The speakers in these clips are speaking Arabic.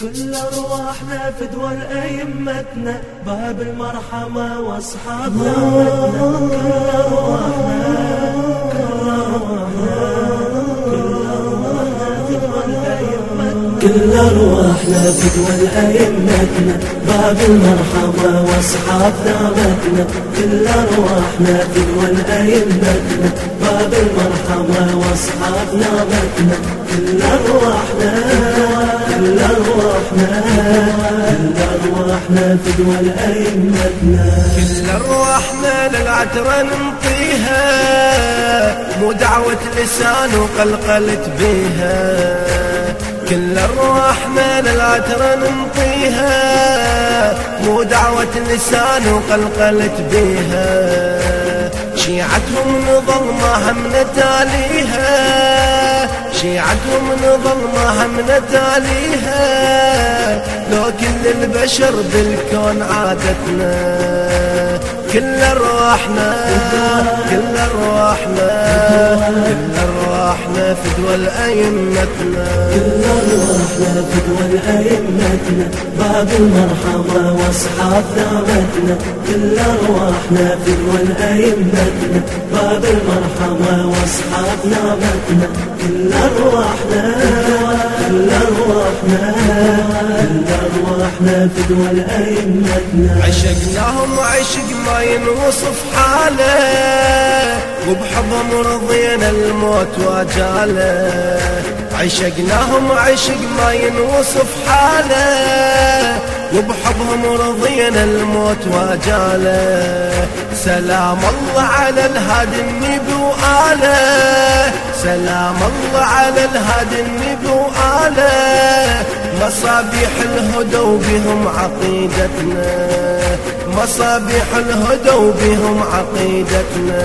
كل أرواحنا فدوى أئمتنا باب المرحمة وأصحاب نعمتنا كل أرواحنا كل أرواحنا كل أرواحنا فدوى أئمتنا. باب المرحمة وأصحاب نعمتنا كل أرواحنا فدوى أئمتنا باب المرحمة وأصحاب نعمتنا كل أرواحنا. كل ارواحنا للعترة ننطيها مو دعوة لسان وقلقلت بيها كل ارواحنا للعترة ننطيها مو دعوة لسان وقلقلت بيها شيعتهم نظل ما هم نتاليها. شيعتهم نظل ما هم نتاليها لو كل البشر بالكون عادتنا. كل أرواحنا كل أرواحنا كل أرواحنا. فدوى الائمتنا كل ارواحنا فدوى أئمتنا باب المرحمه واصحاب نعمتنا كل ارواحنا فدوى أئمتنا باب المرحمه واصحاب نعمتنا كل ارواحنا كل ارواحنا كل ارواحنا فدوى أئمتنا. عشقناهم عشق ما ينوصف حاله. وبحضن رضينا الموت وجاله عشقناهم عشق ما ينوصف حاله. وبحبهم رضينا الموت وجاله سلام الله على الهادي النبي وآله. سلام الله على الهادي النبي وآله. مصابيح الهدى وبهم عقيدتنا. مصابيح الهدى وبهم عقيدتنا.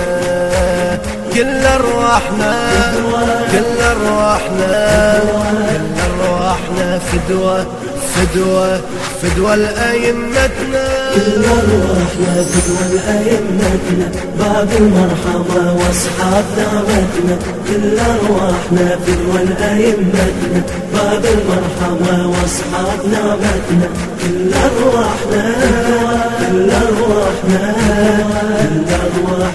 كل أرواحنا كل أرواحنا كل أرواحنا فدوة فدوة فدوة لأئمتنا. كل أرواحنا فدوى ائمتنا باب المرحمه وأصحاب نعمتنا كل أرواحنا فدوى ائمتنا باب المرحمه وأصحاب نعمتنا كل أرواحنا كل أرواحنا.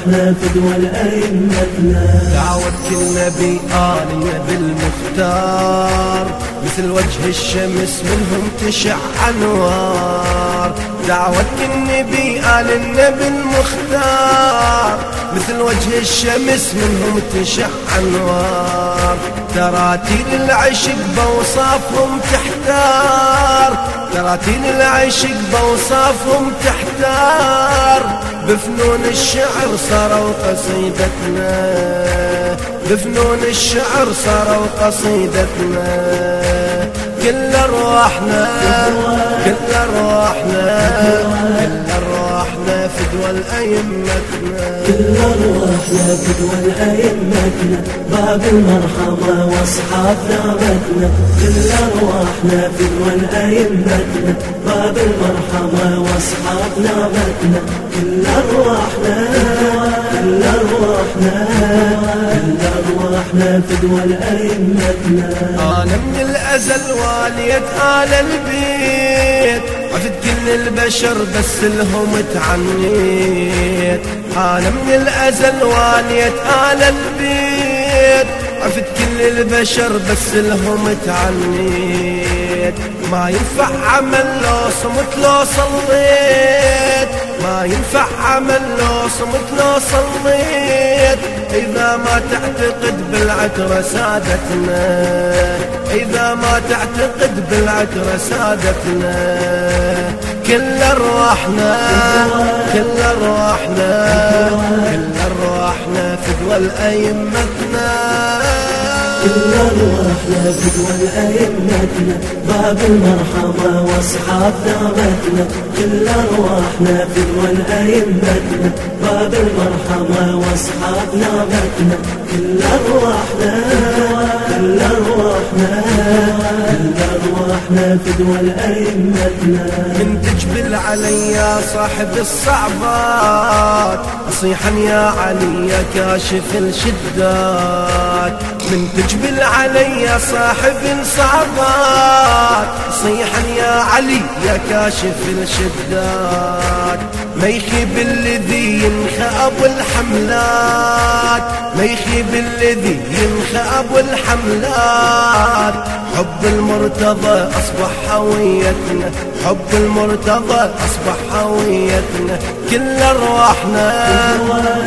ارواحنا فدوى ائمتنا دعوة كل نبي آلية بالمختار. مثل وجه الشمس منهم تشع أنوار. دعوة كل نبي آل النبي المختار. مثل وجه الشمس منهم تشع أنوار. تراتيل العشق بوصافهم تحتار. تراتيل العشق بوصافهم تحتار. بفنون الشعر صاروا قصيدتنا. بفنون الشعر صاروا قصيدتنا. كل ارواحنا كل ارواحنا كل ارواحنا فدوى لأئمتنا كل ارواحنا فدوى أئمتنا باب المرحمة وأصحاب نعمتنا كل ارواحنا فدوى أئمتنا باب المرحمة وأصحاب نعمتنا كل ارواحنا كل ارواحنا كل ارواحنا فدوى ائمتنا أنا من الأزل والية آل البيت عفت كل البشر بس لهم تعنيت. أنا من الأزل والية آل البيت عفت كل البشر بس لهم تعنيت. ما ينفع عمل لو صمت لو صليت. ما ينفع عمل لو صمت لو صليت. إذا ما تعتقد بالعترة سادتنا. إذا ما تعتقد بالعترة سادتنا. كل أرواحنا كل أرواحنا كل أرواحنا فدوى لأئمتنا كل ارواحنا فدوى ائمتنا باب المرحمه وأصحاب نعمتنا كل ارواحنا فدوى ائمتنا باب المرحمه وأصحاب نعمتنا كل ارواحنا كل ارواحنا كل ارواحنا فدوى ائمتنا من تجبل علي صاحب الصعبات. اصيحا يا علي يا كاشف الشدات. من تجبل علي صاحب الصعبات صيحا يا علي يا كاشف الشدات ما يخيب الذي ينخى ابو الحملات. ما يخيب الذي ينخى ابو الحملات. حب المرتضى أصبح هويتنا. حب المرتضى أصبح هويتنا. كل أرواحنا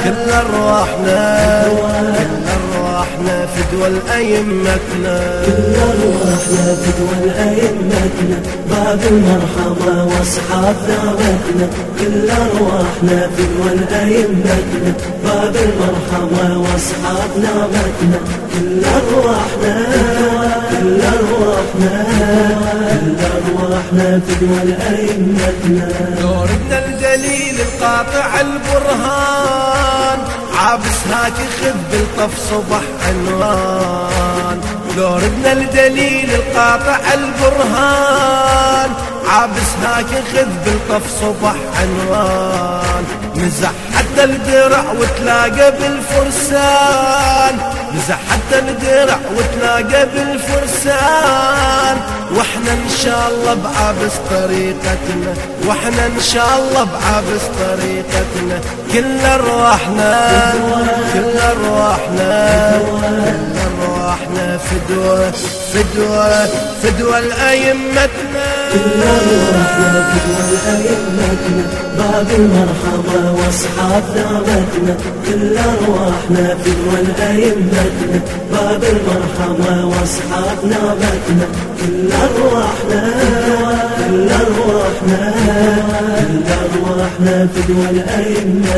كل أرواحنا كل ارواحنا فدوى الائمتنا كل ارواحنا فدوى الائمتنا باب المرحمة وأصحاب دعوتنا. كل ارواحنا فدوى الائمتنا باب المرحمة واصحاب نعمتنا كل ارواحنا كل ارواحنا كل ارواحنا فدوى الائمتنا دوردنا الدليل القاطع البرهان. عابس هاك خذ بالطف صبح عنوان دوردنا الدليل القاطع البرهان. عابس هاك خذ بالطف صبح عنوان مزح حتى الدرع وتلاقى بالفرسان. مزح حتى الدرع وتلاقى بالفرسان. وإحنا إن شاء الله بعابس طريقتنا. وإحنا إن شاء الله بعابس طريقتنا. كل ارواحنا كل ارواحنا ارواحنا فدوة فدوة فدوة لأئمتنا. كل ارواحنا فدوى الائمتنا باب المرحمة وأصحاب دعوتنا كل ارواحنا فدوى الائمتنا باب المرحمة واصحاب نعمتنا. كل ارواحنا كل ارواحنا كل ارواحنا فدوى الائمتنا